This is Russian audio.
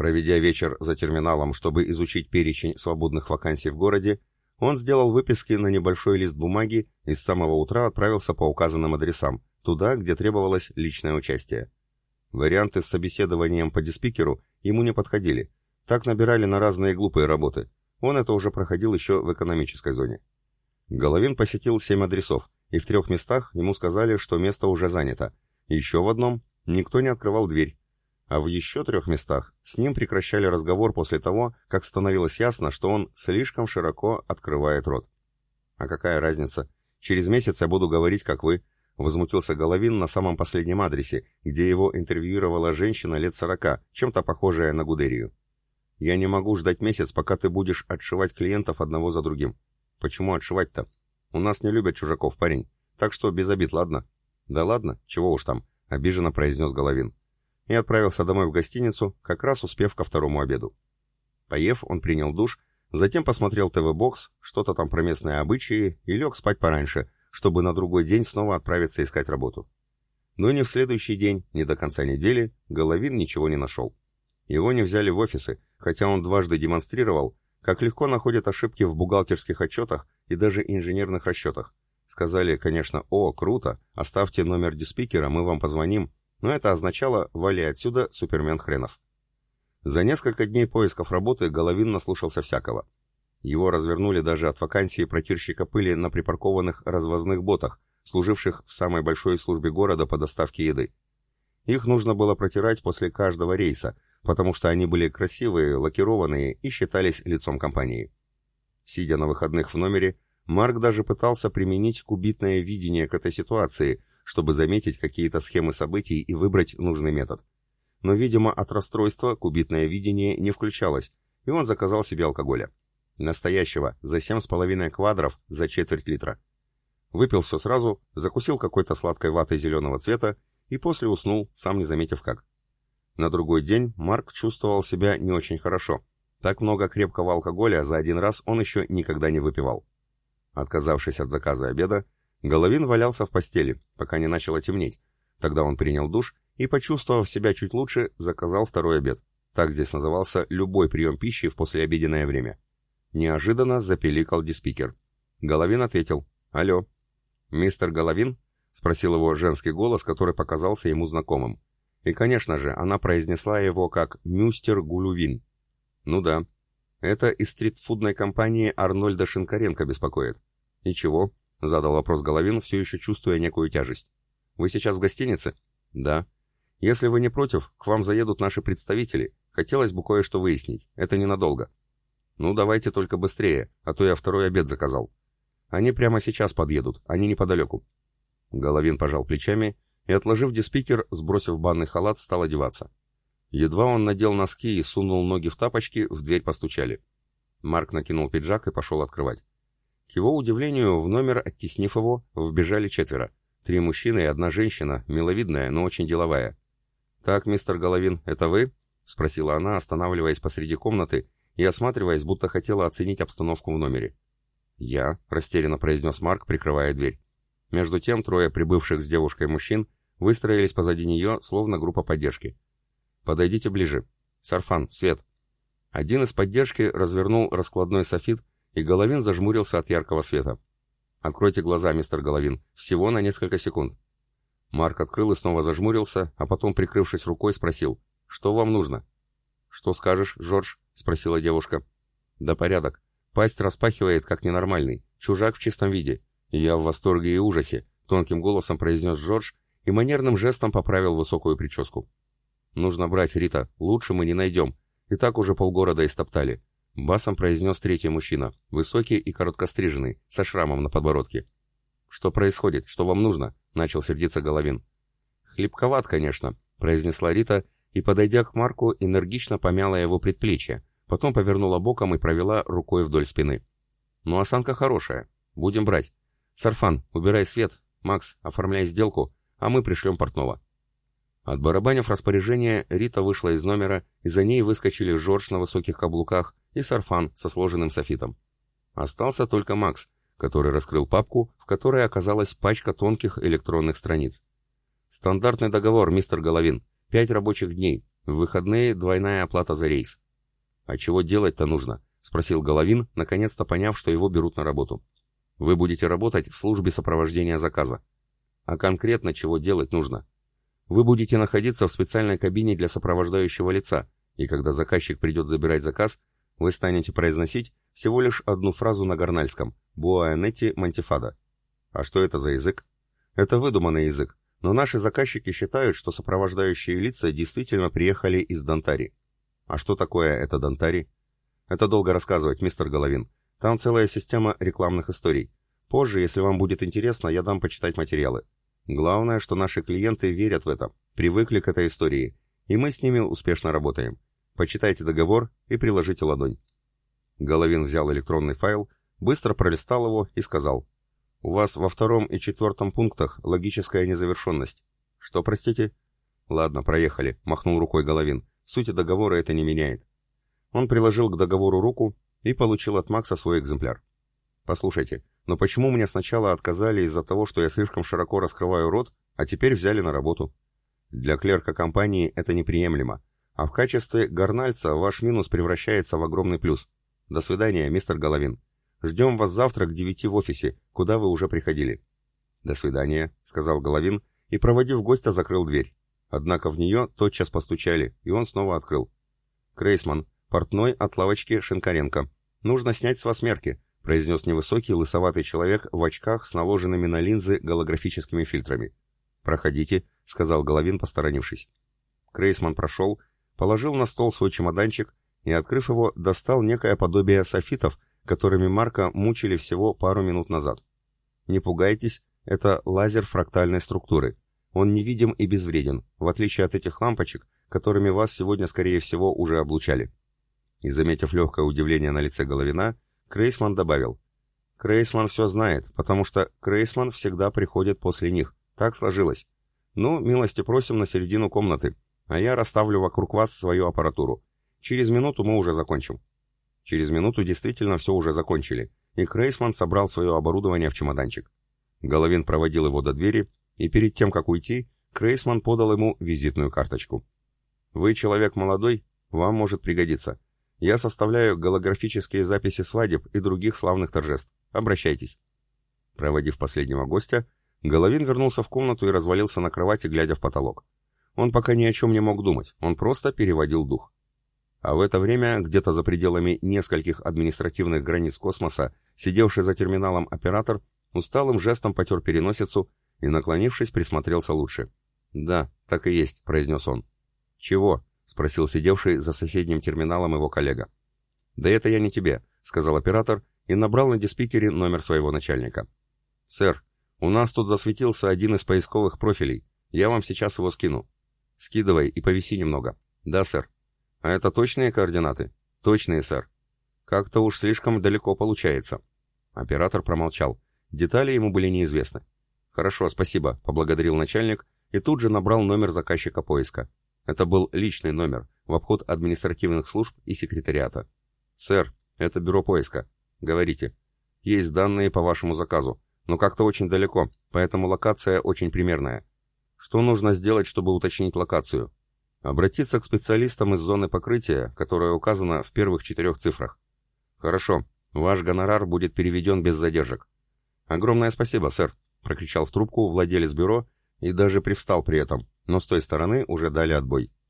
Проведя вечер за терминалом, чтобы изучить перечень свободных вакансий в городе, он сделал выписки на небольшой лист бумаги и с самого утра отправился по указанным адресам, туда, где требовалось личное участие. Варианты с собеседованием по диспикеру ему не подходили. Так набирали на разные глупые работы. Он это уже проходил еще в экономической зоне. Головин посетил семь адресов, и в трех местах ему сказали, что место уже занято. Еще в одном никто не открывал дверь, а в еще трех местах с ним прекращали разговор после того, как становилось ясно, что он слишком широко открывает рот. «А какая разница? Через месяц я буду говорить, как вы», — возмутился Головин на самом последнем адресе, где его интервьюировала женщина лет сорока, чем-то похожая на Гудерию. «Я не могу ждать месяц, пока ты будешь отшивать клиентов одного за другим». «Почему отшивать-то? У нас не любят чужаков, парень. Так что без обид, ладно?» «Да ладно, чего уж там», — обиженно произнес Головин и отправился домой в гостиницу, как раз успев ко второму обеду. Поев, он принял душ, затем посмотрел ТВ-бокс, что-то там про местные обычаи, и лег спать пораньше, чтобы на другой день снова отправиться искать работу. Но ни в следующий день, ни до конца недели Головин ничего не нашел. Его не взяли в офисы, хотя он дважды демонстрировал, как легко находят ошибки в бухгалтерских отчетах и даже инженерных расчетах. Сказали, конечно, «О, круто, оставьте номер диспикера, мы вам позвоним», но это означало «вали отсюда, супермен хренов». За несколько дней поисков работы Головин наслушался всякого. Его развернули даже от вакансии протирщика пыли на припаркованных развозных ботах, служивших в самой большой службе города по доставке еды. Их нужно было протирать после каждого рейса, потому что они были красивые, лакированные и считались лицом компании. Сидя на выходных в номере, Марк даже пытался применить кубитное видение к этой ситуации, чтобы заметить какие-то схемы событий и выбрать нужный метод. Но, видимо, от расстройства кубитное видение не включалось, и он заказал себе алкоголя. Настоящего, за 7,5 квадров, за четверть литра. Выпил все сразу, закусил какой-то сладкой ватой зеленого цвета и после уснул, сам не заметив как. На другой день Марк чувствовал себя не очень хорошо. Так много крепкого алкоголя за один раз он еще никогда не выпивал. Отказавшись от заказа обеда, Головин валялся в постели, пока не начало темнеть. Тогда он принял душ и, почувствовав себя чуть лучше, заказал второй обед. Так здесь назывался любой прием пищи в послеобеденное время. Неожиданно запеликал диспикер. Головин ответил «Алло». «Мистер Головин?» — спросил его женский голос, который показался ему знакомым. И, конечно же, она произнесла его как «Мюстер Гулювин». «Ну да. Это из стритфудной компании Арнольда Шинкаренко беспокоит». «И чего?» — задал вопрос Головин, все еще чувствуя некую тяжесть. «Вы сейчас в гостинице?» «Да». «Если вы не против, к вам заедут наши представители. Хотелось бы кое-что выяснить. Это ненадолго». «Ну, давайте только быстрее, а то я второй обед заказал». «Они прямо сейчас подъедут, они неподалеку». Головин пожал плечами и, отложив диспикер, сбросив банный халат, стал одеваться. Едва он надел носки и сунул ноги в тапочки, в дверь постучали. Марк накинул пиджак и пошел открывать. К его удивлению, в номер, оттеснив его, вбежали четверо. Три мужчины и одна женщина, миловидная, но очень деловая. «Так, мистер Головин, это вы?» — спросила она, останавливаясь посреди комнаты и осматриваясь, будто хотела оценить обстановку в номере. «Я», — растерянно произнес Марк, прикрывая дверь. Между тем трое прибывших с девушкой мужчин выстроились позади нее, словно группа поддержки. «Подойдите ближе. Сарфан, свет». Один из поддержки развернул раскладной софит и Головин зажмурился от яркого света. «Откройте глаза, мистер Головин, всего на несколько секунд». Марк открыл и снова зажмурился, а потом, прикрывшись рукой, спросил, «Что вам нужно?» «Что скажешь, Жорж?» — спросила девушка. «Да порядок. Пасть распахивает, как ненормальный. Чужак в чистом виде. Я в восторге и ужасе», — тонким голосом произнес Жорж и манерным жестом поправил высокую прическу. «Нужно брать, Рита, лучше мы не найдем. И так уже полгорода истоптали. Басом произнес третий мужчина, высокий и короткостриженный, со шрамом на подбородке. «Что происходит? Что вам нужно?» — начал сердиться Головин. «Хлебковат, конечно», — произнесла Рита и, подойдя к Марку, энергично помяла его предплечье, потом повернула боком и провела рукой вдоль спины. «Ну, осанка хорошая. Будем брать. Сарфан, убирай свет. Макс, оформляй сделку, а мы пришлем портного». Отбарабанив распоряжение, Рита вышла из номера, и за ней выскочили Жорж на высоких каблуках и Сарфан со сложенным софитом. Остался только Макс, который раскрыл папку, в которой оказалась пачка тонких электронных страниц. «Стандартный договор, мистер Головин. Пять рабочих дней. В выходные двойная оплата за рейс. А чего делать-то нужно? Спросил Головин, наконец-то поняв, что его берут на работу. Вы будете работать в службе сопровождения заказа. А конкретно чего делать нужно? Вы будете находиться в специальной кабине для сопровождающего лица, и когда заказчик придет забирать заказ, вы станете произносить всего лишь одну фразу на гарнальском «Буаэнетти мантифада». А что это за язык? Это выдуманный язык, но наши заказчики считают, что сопровождающие лица действительно приехали из Донтари. А что такое это Донтари? Это долго рассказывать, мистер Головин. Там целая система рекламных историй. Позже, если вам будет интересно, я дам почитать материалы. Главное, что наши клиенты верят в это, привыкли к этой истории, и мы с ними успешно работаем. Почитайте договор и приложите ладонь. Головин взял электронный файл, быстро пролистал его и сказал. «У вас во втором и четвертом пунктах логическая незавершенность. Что, простите?» «Ладно, проехали», — махнул рукой Головин. «Сути договора это не меняет». Он приложил к договору руку и получил от Макса свой экземпляр. «Послушайте, но почему мне сначала отказали из-за того, что я слишком широко раскрываю рот, а теперь взяли на работу?» «Для клерка компании это неприемлемо, а в качестве горнальца ваш минус превращается в огромный плюс. До свидания, мистер Головин. Ждем вас завтра к девяти в офисе, куда вы уже приходили». «До свидания», — сказал Головин, и, проводив гостя, закрыл дверь. Однако в нее тотчас постучали, и он снова открыл. «Крейсман, портной от лавочки Шинкаренко. Нужно снять с вас мерки», — произнес невысокий лысоватый человек в очках с наложенными на линзы голографическими фильтрами. «Проходите», — сказал Головин, посторонившись. Крейсман прошел, положил на стол свой чемоданчик и, открыв его, достал некое подобие софитов, которыми Марка мучили всего пару минут назад. Не пугайтесь, это лазер фрактальной структуры. Он невидим и безвреден, в отличие от этих лампочек, которыми вас сегодня, скорее всего, уже облучали. И, заметив легкое удивление на лице Головина, Крейсман добавил. Крейсман все знает, потому что Крейсман всегда приходит после них. Так сложилось. Ну, милости просим на середину комнаты, а я расставлю вокруг вас свою аппаратуру. Через минуту мы уже закончим. Через минуту действительно все уже закончили, и Крейсман собрал свое оборудование в чемоданчик. Головин проводил его до двери, и перед тем, как уйти, Крейсман подал ему визитную карточку. «Вы человек молодой, вам может пригодиться. Я составляю голографические записи свадеб и других славных торжеств. Обращайтесь. Проводив последнего гостя, Головин вернулся в комнату и развалился на кровати, глядя в потолок. Он пока ни о чем не мог думать, он просто переводил дух. А в это время, где-то за пределами нескольких административных границ космоса, сидевший за терминалом оператор усталым жестом потер переносицу и, наклонившись, присмотрелся лучше. «Да, так и есть», — произнес он. «Чего?» — спросил сидевший за соседним терминалом его коллега. «Да это я не тебе», — сказал оператор и набрал на диспикере номер своего начальника. «Сэр, у нас тут засветился один из поисковых профилей. Я вам сейчас его скину. Скидывай и повиси немного». «Да, сэр». «А это точные координаты?» «Точные, сэр». «Как-то уж слишком далеко получается». Оператор промолчал. Детали ему были неизвестны. «Хорошо, спасибо», — поблагодарил начальник и тут же набрал номер заказчика поиска. Это был личный номер, в обход административных служб и секретариата. «Сэр, это бюро поиска. Говорите. Есть данные по вашему заказу, но как-то очень далеко, поэтому локация очень примерная. Что нужно сделать, чтобы уточнить локацию? Обратиться к специалистам из зоны покрытия, которая указана в первых четырех цифрах. Хорошо, ваш гонорар будет переведен без задержек. Огромное спасибо, сэр, прокричал в трубку владелец бюро и даже привстал при этом, но с той стороны уже дали отбой.